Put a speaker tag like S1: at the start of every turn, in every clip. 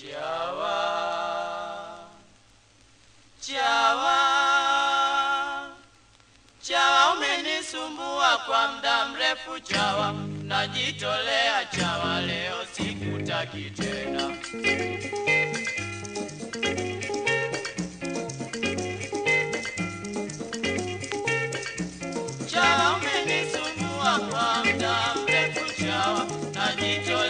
S1: Chawa, chawa, umenisumbua kwa muda mrefu chawa, najitolea chawa, leo sikutaki tena. Umenisumbua kwa muda mrefu najitolea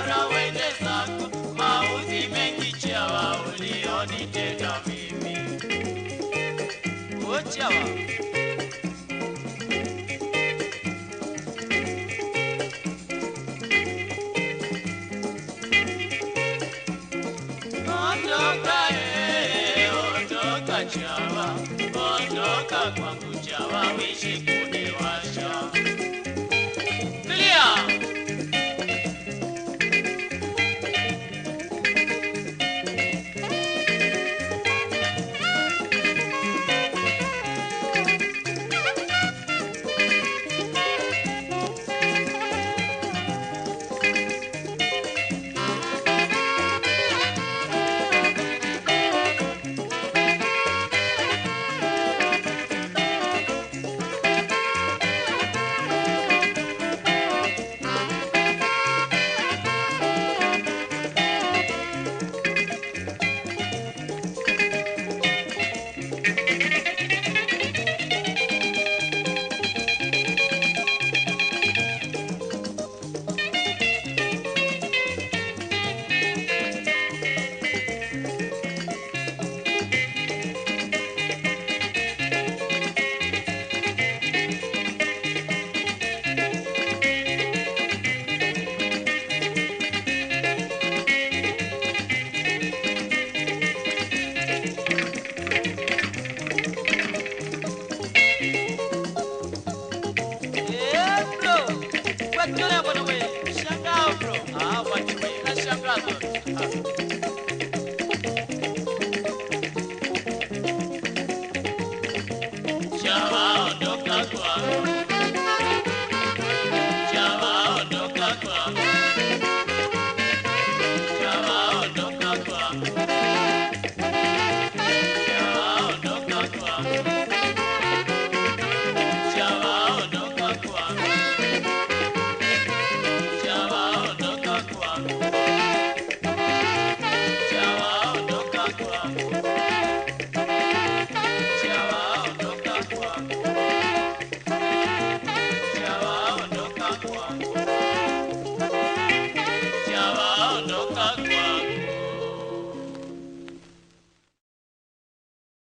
S1: Chawa, Bondo Kakwa Kuchawa, Wishiku.